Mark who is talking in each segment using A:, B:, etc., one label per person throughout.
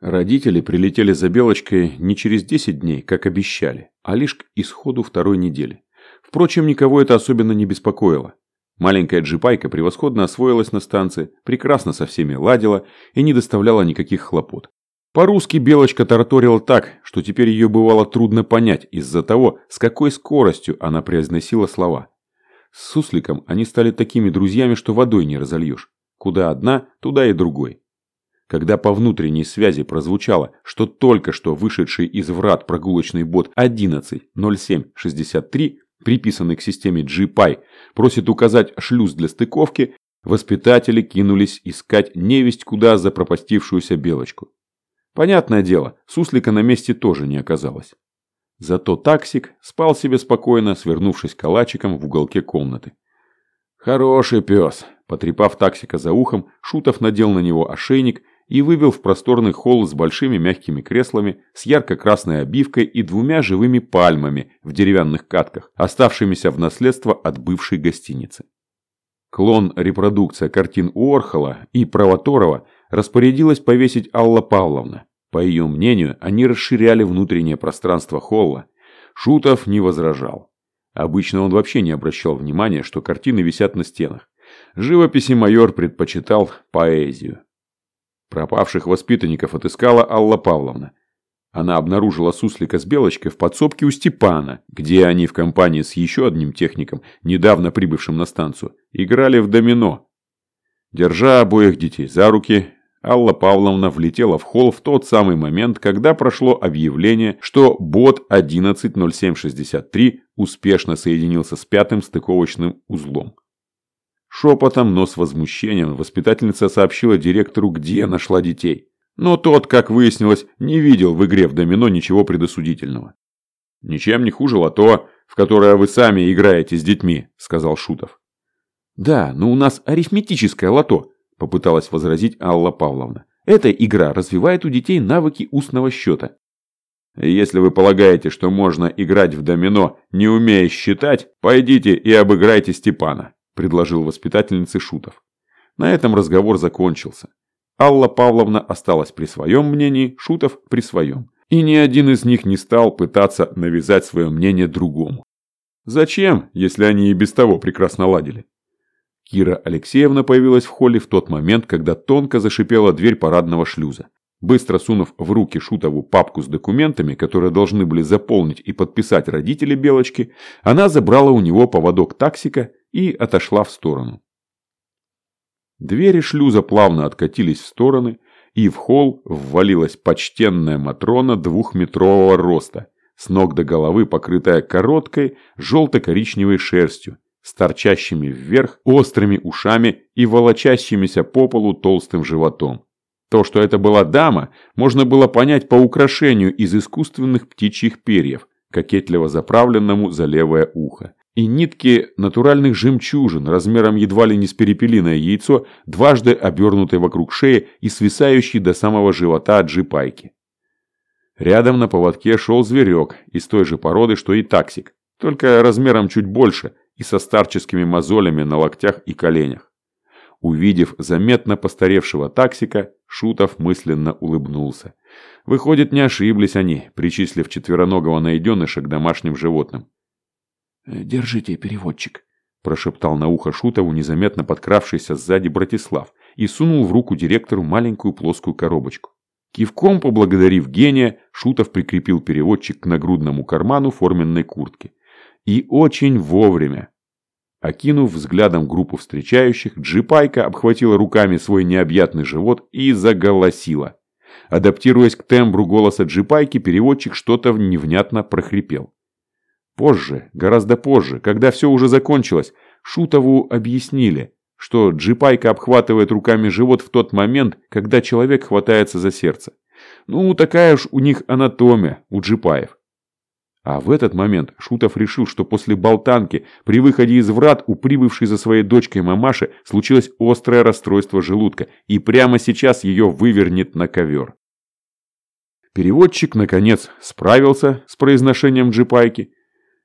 A: Родители прилетели за Белочкой не через 10 дней, как обещали, а лишь к исходу второй недели. Впрочем, никого это особенно не беспокоило. Маленькая джипайка превосходно освоилась на станции, прекрасно со всеми ладила и не доставляла никаких хлопот. По-русски Белочка тараторила так, что теперь ее бывало трудно понять из-за того, с какой скоростью она произносила слова. С Сусликом они стали такими друзьями, что водой не разольешь. Куда одна, туда и другой. Когда по внутренней связи прозвучало, что только что вышедший из врат прогулочный бот 110763, приписанный к системе GPI, просит указать шлюз для стыковки, воспитатели кинулись искать невесть куда запропастившуюся белочку. Понятное дело, суслика на месте тоже не оказалось. Зато таксик спал себе спокойно, свернувшись калачиком в уголке комнаты. Хороший пес. Потрепав таксика за ухом, Шутов надел на него ошейник и вывел в просторный холл с большими мягкими креслами, с ярко-красной обивкой и двумя живыми пальмами в деревянных катках, оставшимися в наследство от бывшей гостиницы. Клон репродукция картин Уорхола и Провоторова распорядилась повесить Алла Павловна. По ее мнению, они расширяли внутреннее пространство холла. Шутов не возражал. Обычно он вообще не обращал внимания, что картины висят на стенах. Живописи майор предпочитал поэзию. Пропавших воспитанников отыскала Алла Павловна. Она обнаружила суслика с белочкой в подсобке у Степана, где они в компании с еще одним техником, недавно прибывшим на станцию, играли в домино. Держа обоих детей за руки, Алла Павловна влетела в холл в тот самый момент, когда прошло объявление, что бот 110763 успешно соединился с пятым стыковочным узлом. Шепотом, но с возмущением воспитательница сообщила директору, где нашла детей. Но тот, как выяснилось, не видел в игре в домино ничего предосудительного. «Ничем не хуже лото, в которое вы сами играете с детьми», – сказал Шутов. «Да, но у нас арифметическое лото», – попыталась возразить Алла Павловна. «Эта игра развивает у детей навыки устного счета». «Если вы полагаете, что можно играть в домино, не умея считать, пойдите и обыграйте Степана», предложил воспитательнице Шутов. На этом разговор закончился. Алла Павловна осталась при своем мнении, Шутов при своем. И ни один из них не стал пытаться навязать свое мнение другому. Зачем, если они и без того прекрасно ладили? Кира Алексеевна появилась в холле в тот момент, когда тонко зашипела дверь парадного шлюза. Быстро сунув в руки Шутову папку с документами, которые должны были заполнить и подписать родители Белочки, она забрала у него поводок таксика и отошла в сторону. Двери шлюза плавно откатились в стороны, и в холл ввалилась почтенная Матрона двухметрового роста, с ног до головы покрытая короткой желто-коричневой шерстью, с торчащими вверх острыми ушами и волочащимися по полу толстым животом. То, что это была дама, можно было понять по украшению из искусственных птичьих перьев, кокетливо заправленному за левое ухо и нитки натуральных жемчужин размером едва ли не с перепелиное яйцо, дважды обернутой вокруг шеи и свисающей до самого живота джипайки. Рядом на поводке шел зверек из той же породы, что и таксик, только размером чуть больше и со старческими мозолями на локтях и коленях. Увидев заметно постаревшего таксика, Шутов мысленно улыбнулся. Выходит, не ошиблись они, причислив четвероногого найденыша к домашним животным.
B: Э, «Держите, переводчик», –
A: прошептал на ухо Шутову незаметно подкравшийся сзади Братислав и сунул в руку директору маленькую плоскую коробочку. Кивком поблагодарив гения, Шутов прикрепил переводчик к нагрудному карману форменной куртки. И очень вовремя. Окинув взглядом группу встречающих, Джипайка обхватила руками свой необъятный живот и заголосила. Адаптируясь к тембру голоса Джипайки, переводчик что-то невнятно прохрипел. Позже, гораздо позже, когда все уже закончилось, Шутову объяснили, что джипайка обхватывает руками живот в тот момент, когда человек хватается за сердце. Ну, такая уж у них анатомия, у джипаев. А в этот момент Шутов решил, что после болтанки при выходе из врат у прибывшей за своей дочкой мамаши случилось острое расстройство желудка, и прямо сейчас ее вывернет на ковер. Переводчик, наконец, справился с произношением джипайки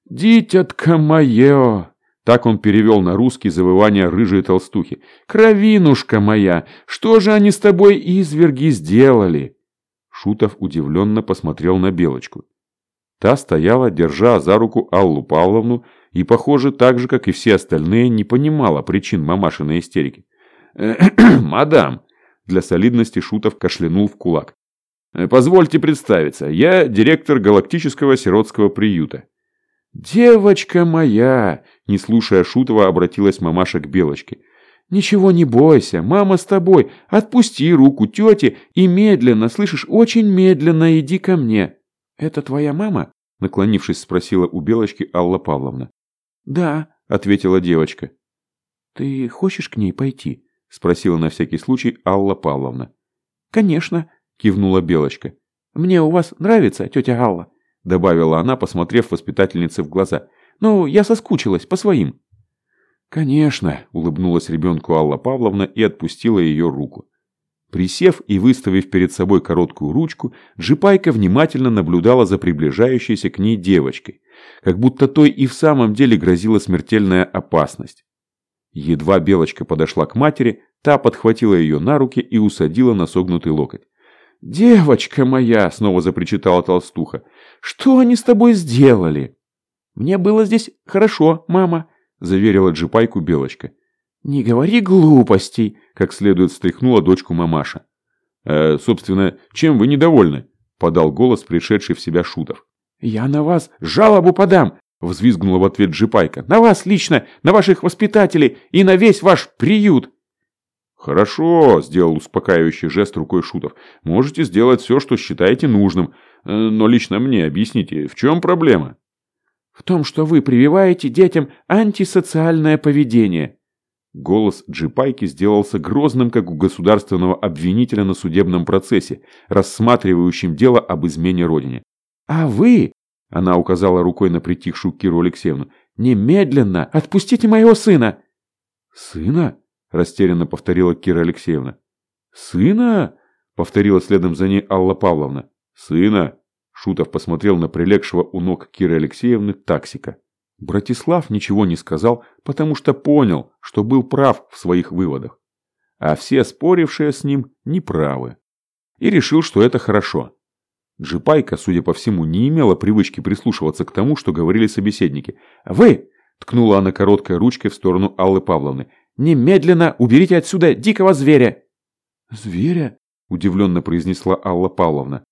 A: «Дитятка мое!» Так он перевел на русский завывание рыжей толстухи. «Кровинушка моя! Что же они с тобой изверги сделали?» Шутов удивленно посмотрел на Белочку. Та стояла, держа за руку Аллу Павловну, и, похоже, так же, как и все остальные, не понимала причин мамашиной истерики. «Мадам!» – для солидности Шутов кашлянул в кулак. «Э, «Позвольте представиться, я директор галактического сиротского приюта». «Девочка моя!» – не слушая Шутова, обратилась мамаша к Белочке. «Ничего не бойся, мама с тобой. Отпусти руку тети и медленно, слышишь, очень медленно иди ко мне». «Это твоя мама?» – наклонившись, спросила у Белочки Алла Павловна. «Да», – ответила девочка. «Ты хочешь к ней пойти?» – спросила на всякий случай Алла Павловна. «Конечно», – кивнула Белочка. «Мне у вас нравится, тетя Алла?» – добавила она, посмотрев воспитательнице в глаза. «Ну, я соскучилась по своим». «Конечно», – улыбнулась ребенку Алла Павловна и отпустила ее руку. Присев и выставив перед собой короткую ручку, Джипайка внимательно наблюдала за приближающейся к ней девочкой, как будто той и в самом деле грозила смертельная опасность. Едва Белочка подошла к матери, та подхватила ее на руки и усадила на согнутый локоть. «Девочка моя!» – снова запричитала толстуха. «Что они с тобой сделали?» «Мне было здесь хорошо, мама», – заверила Джипайку Белочка. «Не говори глупостей», – как следует встряхнула дочку мамаша. «Э, собственно, чем вы недовольны?» – подал голос пришедший в себя Шутов. «Я на вас жалобу подам!» – взвизгнула в ответ Джипайка. «На вас лично, на ваших воспитателей и на весь ваш приют!» «Хорошо», – сделал успокаивающий жест рукой Шутов. «Можете сделать все, что считаете нужным. Э, но лично мне объясните, в чем проблема?»
B: «В том, что вы прививаете детям антисоциальное поведение»,
A: Голос Джипайки сделался грозным, как у государственного обвинителя на судебном процессе, рассматривающим дело об измене родине.
B: «А вы...» – она указала рукой на притихшую Киру Алексеевну. «Немедленно отпустите моего сына!»
A: «Сына?» – растерянно повторила Кира Алексеевна. «Сына?» – повторила следом за ней Алла Павловна. «Сына?» – Шутов посмотрел на прилегшего у ног Киры Алексеевны таксика. Братислав ничего не сказал, потому что понял, что был прав в своих выводах. А все спорившие с ним неправы. И решил, что это хорошо. Джипайка, судя по всему, не имела привычки прислушиваться к тому, что говорили собеседники. «Вы!» – ткнула она короткой ручкой в сторону Аллы Павловны. «Немедленно уберите отсюда дикого зверя!» «Зверя?» – удивленно произнесла Алла Павловна.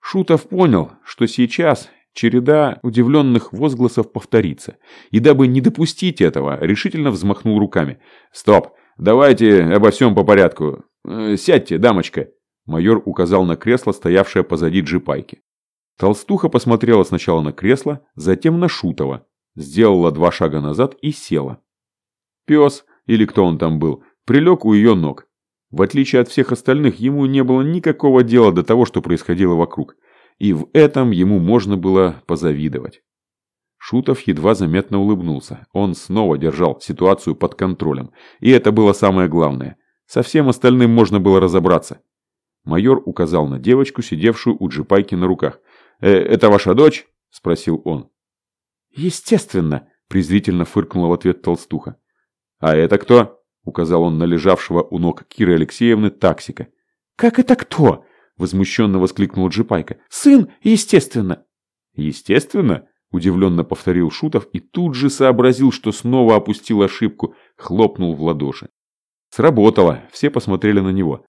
A: Шутов понял, что сейчас Череда удивленных возгласов повторится. И дабы не допустить этого, решительно взмахнул руками. «Стоп! Давайте обо всем по порядку. Э, сядьте, дамочка!» Майор указал на кресло, стоявшее позади джипайки. Толстуха посмотрела сначала на кресло, затем на Шутова, сделала два шага назад и села. Пес, или кто он там был, прилег у ее ног. В отличие от всех остальных, ему не было никакого дела до того, что происходило вокруг и в этом ему можно было позавидовать. Шутов едва заметно улыбнулся. Он снова держал ситуацию под контролем. И это было самое главное. Со всем остальным можно было разобраться. Майор указал на девочку, сидевшую у джипайки на руках. «Э, «Это ваша дочь?» – спросил он.
B: «Естественно», – презрительно фыркнула в ответ толстуха.
A: «А это кто?» – указал он на лежавшего у ног Киры Алексеевны таксика.
B: «Как это кто?» Возмущенно воскликнул Джипайка. «Сын, естественно!»
A: «Естественно?» Удивленно повторил Шутов и тут же сообразил, что снова опустил ошибку, хлопнул в ладоши. Сработало, все посмотрели на него.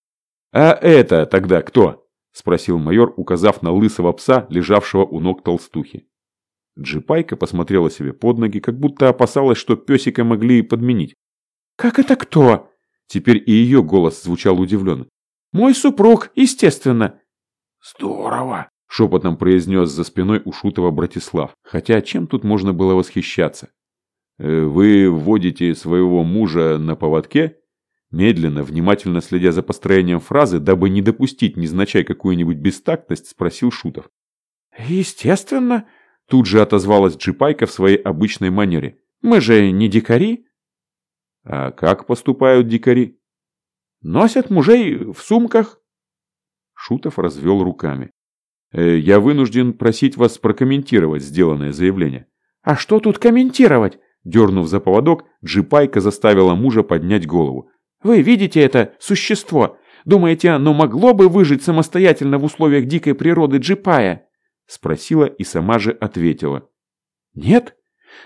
A: «А это тогда кто?» Спросил майор, указав на лысого пса, лежавшего у ног толстухи. Джипайка посмотрела себе под ноги, как будто опасалась, что песика могли и подменить.
B: «Как это кто?»
A: Теперь и ее голос звучал удивленно.
B: Мой супруг, естественно.
A: Здорово, шепотом произнес за спиной у Шутова Братислав. Хотя чем тут можно было восхищаться? «Э, вы вводите своего мужа на поводке? Медленно, внимательно следя за построением фразы, дабы не допустить незначай какую-нибудь бестактность, спросил Шутов.
B: «Естественно», – тут же отозвалась Джипайка в своей обычной манере. «Мы же не дикари».
A: «А как поступают дикари?»
B: Носят мужей в сумках.
A: Шутов развел руками. «Э, «Я вынужден просить вас прокомментировать сделанное заявление».
B: «А что тут комментировать?»
A: Дернув за поводок, джипайка заставила мужа поднять голову.
B: «Вы видите это существо? Думаете, оно могло бы выжить самостоятельно в условиях дикой природы Джипая?» Спросила и сама же ответила. «Нет,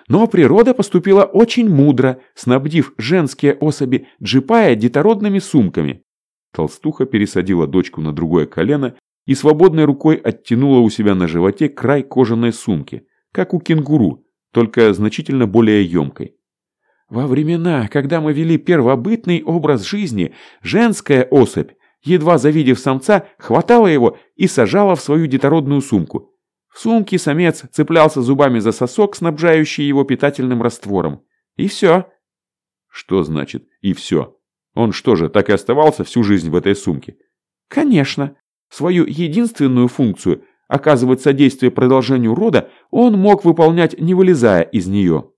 B: но природа поступила очень мудро, снабдив женские особи Джипая детородными сумками». Толстуха пересадила дочку на другое колено и свободной рукой оттянула у себя на животе край кожаной сумки, как у кенгуру, только значительно более емкой. Во времена, когда мы вели первобытный образ жизни, женская особь, едва завидев самца, хватала его и сажала в свою детородную сумку. В сумке самец цеплялся зубами за сосок, снабжающий его питательным раствором. И все. Что значит «и все»? Он что же, так и оставался всю жизнь в этой сумке? Конечно. Свою единственную функцию – оказывать содействие продолжению рода – он мог выполнять, не вылезая из нее.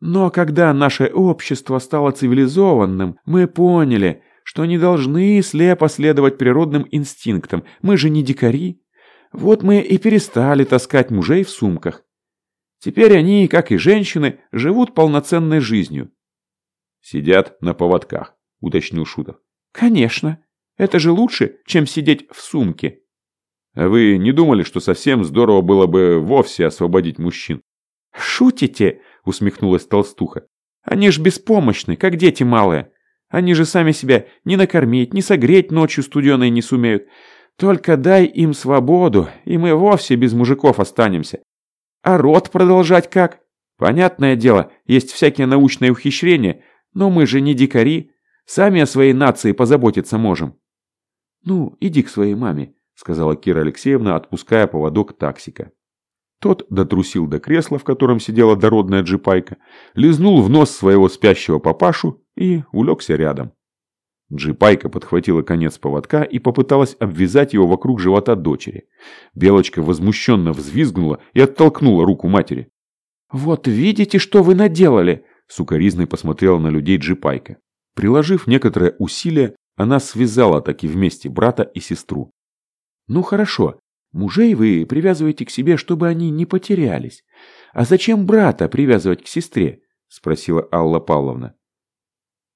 B: Но когда наше общество стало цивилизованным, мы поняли, что не должны слепо следовать природным инстинктам, мы же не дикари. Вот мы и перестали таскать мужей в сумках. Теперь они, как и женщины, живут полноценной жизнью.
A: Сидят на поводках, уточнил Шутов.
B: Конечно. Это же лучше, чем сидеть в сумке.
A: А вы не думали, что совсем здорово было бы вовсе освободить мужчин?
B: Шутите? Усмехнулась толстуха. Они ж беспомощны, как дети малые. Они же сами себя ни накормить, ни согреть ночью студеной не сумеют. Только дай им свободу, и мы вовсе без мужиков останемся. А род продолжать как? Понятное дело, есть всякие научные ухищрения, но мы же не дикари, сами о своей нации позаботиться можем. «Ну, иди к своей маме», — сказала Кира Алексеевна, отпуская поводок таксика. Тот дотрусил до кресла, в котором сидела дородная джипайка, лизнул в нос своего спящего папашу и улегся рядом. Джипайка подхватила конец поводка и попыталась обвязать его вокруг живота дочери. Белочка возмущенно взвизгнула и оттолкнула руку матери. «Вот видите, что вы наделали!» Сукаризной посмотрела на людей Джипайка. Приложив некоторое усилие, она связала таки вместе брата и сестру. «Ну хорошо, мужей вы привязываете к себе, чтобы они не потерялись. А зачем брата привязывать к сестре?» – спросила Алла Павловна.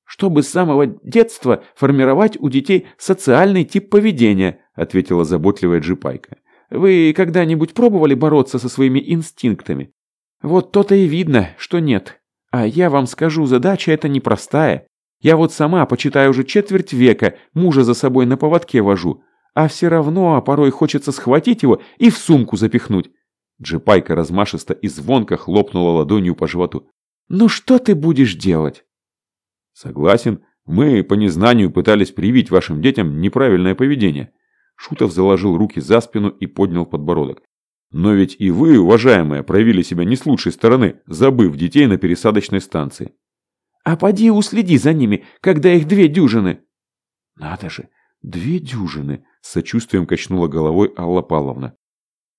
B: «Чтобы с самого детства формировать у детей социальный тип поведения», – ответила заботливая Джипайка. «Вы когда-нибудь пробовали бороться со своими инстинктами? Вот то-то и видно, что нет. А я вам скажу, задача эта непростая. Я вот сама, почитаю уже четверть века, мужа за собой на поводке вожу, а все равно а порой хочется схватить его и в сумку запихнуть. Джипайка размашисто и звонко хлопнула ладонью по животу. «Ну что ты будешь делать?»
A: «Согласен, мы по незнанию пытались привить вашим детям неправильное поведение». Шутов заложил руки за спину и поднял подбородок. «Но ведь и вы, уважаемые, проявили себя не с лучшей стороны, забыв детей на пересадочной станции».
B: А поди уследи за ними, когда их две дюжины. Надо же, две дюжины, с сочувствием качнула головой Алла Павловна.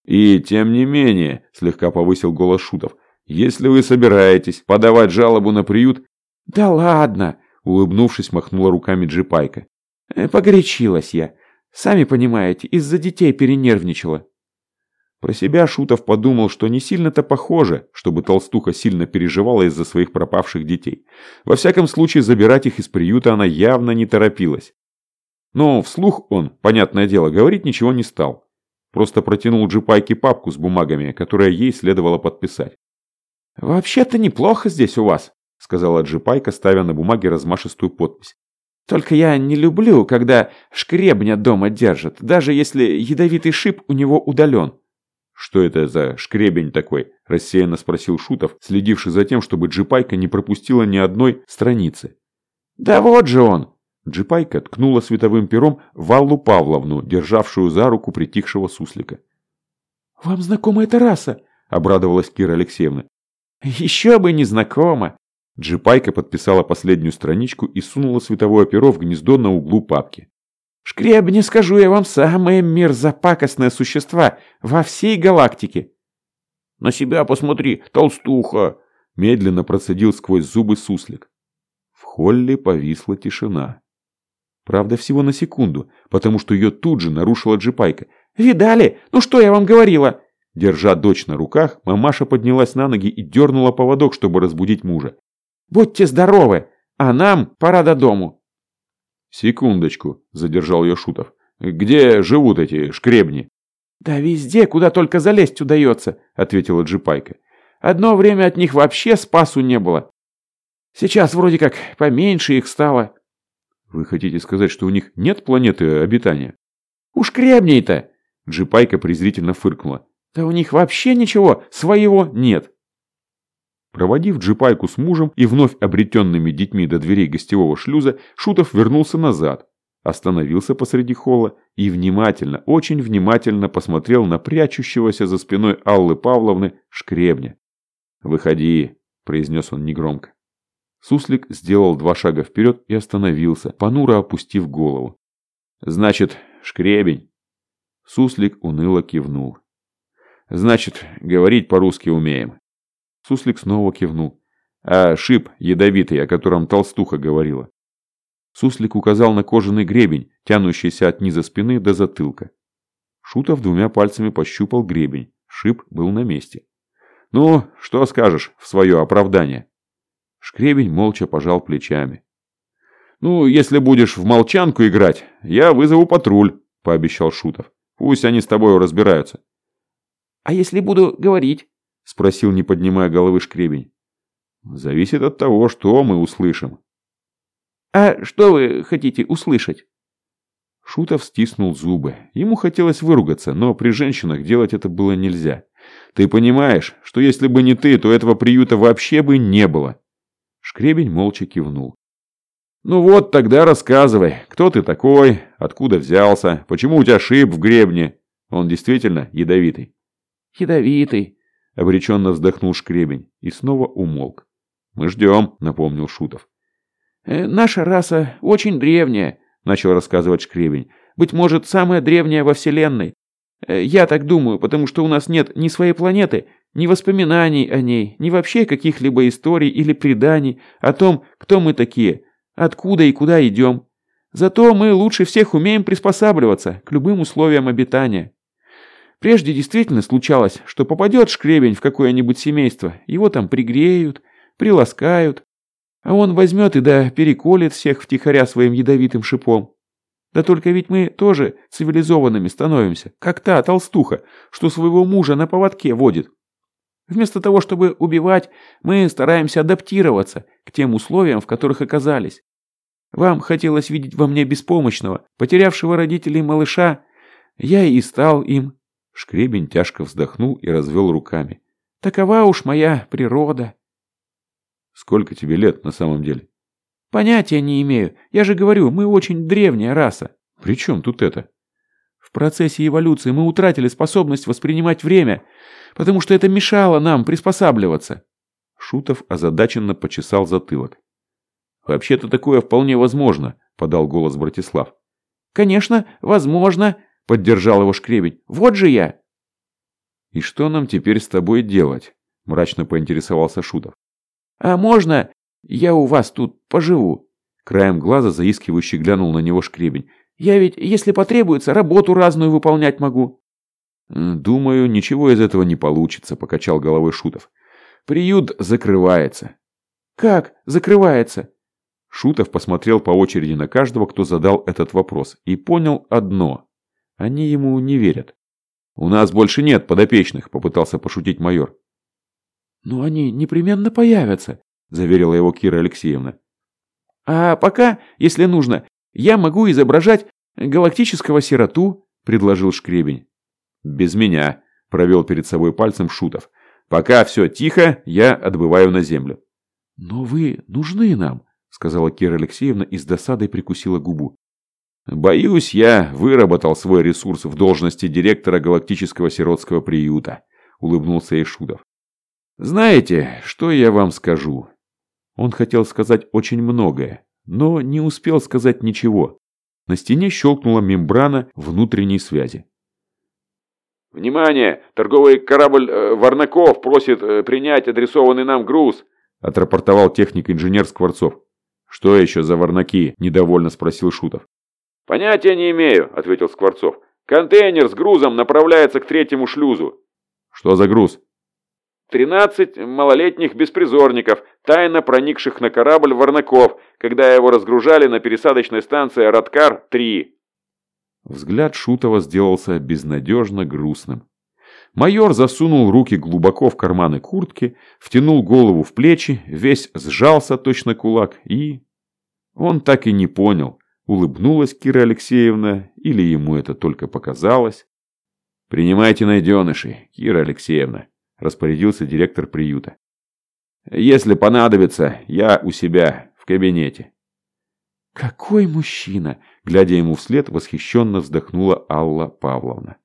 A: И тем не менее, слегка повысил голос Шутов, если вы собираетесь подавать жалобу на приют...
B: Да ладно, улыбнувшись, махнула руками Джипайка. «Э, погорячилась я. Сами понимаете, из-за детей перенервничала.
A: Про себя Шутов подумал, что не сильно-то похоже, чтобы толстуха сильно переживала из-за своих пропавших детей. Во всяком случае, забирать их из приюта она явно не торопилась. Но вслух он, понятное дело, говорить ничего не стал. Просто протянул Джипайке папку с бумагами, которые ей следовало подписать.
B: «Вообще-то неплохо здесь у вас», — сказала Джипайка, ставя на бумаге размашистую подпись. «Только я не люблю, когда шкребня дома держат, даже если ядовитый шип у него удален».
A: «Что это за шкребень такой?» – рассеянно спросил Шутов, следивший за тем, чтобы джипайка не пропустила ни одной страницы.
B: «Да вот же он!»
A: Джипайка ткнула световым пером в Аллу Павловну, державшую за руку притихшего суслика.
B: «Вам знакома эта раса?» – обрадовалась Кира Алексеевна. «Еще бы не знакома!»
A: Джипайка подписала последнюю страничку и сунула световое перо в гнездо на углу папки.
B: Шкребни, скажу я вам, самые мерзопакостные существа во всей галактике.
A: На себя посмотри, толстуха! Медленно процедил сквозь зубы суслик. В холле повисла тишина. Правда, всего на секунду, потому что ее тут же нарушила джипайка.
B: «Видали? Ну что я вам говорила?»
A: Держа дочь на руках, мамаша поднялась на ноги и дернула поводок, чтобы разбудить мужа.
B: «Будьте здоровы, а нам пора до дому».
A: Секундочку, задержал ее Шутов. Где живут эти шкребни?
B: Да везде, куда только залезть удается, ответила Джипайка. Одно время от них вообще спасу не было. Сейчас вроде как поменьше их стало.
A: Вы хотите сказать, что у них нет планеты обитания?
B: Уж кребней-то! Джипайка презрительно фыркнула. Да у них вообще ничего своего нет.
A: Проводив джипайку с мужем и вновь обретенными детьми до дверей гостевого шлюза, Шутов вернулся назад, остановился посреди холла и внимательно, очень внимательно посмотрел на прячущегося за спиной Аллы Павловны шкребня. «Выходи», – произнес он негромко. Суслик сделал два шага вперед и остановился, понуро опустив голову. «Значит, шкребень?» Суслик уныло кивнул. «Значит, говорить по-русски умеем». Суслик снова кивнул. «А шип ядовитый, о котором толстуха говорила?» Суслик указал на кожаный гребень, тянущийся от низа спины до затылка. Шутов двумя пальцами пощупал гребень. Шип был на месте. «Ну, что скажешь в свое оправдание?» Шкребень молча пожал плечами. «Ну, если будешь в молчанку играть, я вызову патруль», – пообещал Шутов. «Пусть они с тобой разбираются».
B: «А если буду говорить?» – спросил, не поднимая головы Шкребень.
A: «Зависит от того, что мы услышим».
B: «А что вы хотите услышать?»
A: Шутов стиснул зубы. Ему хотелось выругаться, но при женщинах делать это было нельзя. Ты понимаешь, что если бы не ты, то этого приюта вообще бы не было. Шкребень молча кивнул. «Ну вот, тогда рассказывай, кто ты такой, откуда взялся, почему у тебя шип в гребне? Он действительно ядовитый?»
B: «Ядовитый», —
A: обреченно вздохнул Шкребень и снова умолк. «Мы ждем», — напомнил Шутов.
B: «Э, «Наша раса очень древняя», — начал рассказывать Шкребень. «Быть может, самая древняя во Вселенной. Э, я так думаю, потому что у нас нет ни своей планеты, ни воспоминаний о ней, ни вообще каких-либо историй или преданий о том, кто мы такие, откуда и куда идем. Зато мы лучше всех умеем приспосабливаться к любым условиям обитания. Прежде действительно случалось, что попадет шкребень в какое-нибудь семейство, его там пригреют, приласкают, а он возьмет и да переколет всех втихаря своим ядовитым шипом. Да только ведь мы тоже цивилизованными становимся, как та толстуха, что своего мужа на поводке водит. Вместо того, чтобы убивать, мы стараемся адаптироваться к тем условиям, в которых оказались. Вам хотелось видеть во мне беспомощного, потерявшего родителей малыша. Я и стал им.
A: Шкребень тяжко вздохнул и развел руками.
B: Такова уж моя природа.
A: Сколько тебе лет на самом деле?
B: Понятия не имею. Я же говорю, мы очень древняя раса.
A: При чем тут это?
B: В процессе эволюции мы утратили способность воспринимать время, потому что это мешало нам приспосабливаться.
A: Шутов озадаченно почесал затылок. «Вообще-то такое вполне возможно», – подал голос Братислав.
B: «Конечно, возможно», – поддержал его Шкребень. «Вот же я!»
A: «И что нам теперь с тобой делать?» – мрачно поинтересовался Шутов.
B: «А можно я у вас тут поживу?»
A: Краем глаза заискивающий глянул на него Шкребень.
B: «Я ведь, если потребуется, работу разную выполнять могу».
A: «Думаю, ничего из этого не получится», – покачал головой Шутов. «Приют закрывается».
B: «Как закрывается?»
A: Шутов посмотрел по очереди на каждого, кто задал этот вопрос, и понял одно. Они ему не верят. «У нас больше нет подопечных», – попытался пошутить майор.
B: «Но они непременно появятся», – заверила его Кира Алексеевна. «А пока, если нужно, я могу изображать галактического сироту», – предложил Шкребень.
A: «Без меня», – провел перед собой пальцем Шутов. «Пока все тихо, я отбываю на землю».
B: «Но вы нужны нам», – сказала Кира Алексеевна и с досадой прикусила губу.
A: «Боюсь, я выработал свой ресурс в должности директора галактического сиротского приюта», – улыбнулся Ишудов. «Знаете, что я вам скажу? Он хотел сказать очень многое, но не успел сказать ничего. На стене щелкнула мембрана внутренней связи.
C: «Внимание! Торговый корабль э, Варнаков просит э, принять адресованный нам груз!»
A: – отрапортовал техник-инженер Скворцов. «Что еще за Варнаки?» – недовольно спросил Шутов.
C: «Понятия не имею», – ответил Скворцов. «Контейнер с грузом направляется к третьему шлюзу».
A: «Что за груз?»
C: 13 малолетних беспризорников, тайно проникших на корабль Варнаков, когда его разгружали на пересадочной станции Радкар-3.
A: Взгляд Шутова сделался безнадежно грустным. Майор засунул руки глубоко в карманы куртки, втянул голову в плечи, весь сжался точно кулак и... Он так и не понял, улыбнулась Кира Алексеевна или ему это только показалось. «Принимайте найденышей, Кира Алексеевна», – распорядился директор приюта. «Если понадобится, я у себя в кабинете».
B: «Какой мужчина!» – глядя ему вслед, восхищенно вздохнула Алла Павловна.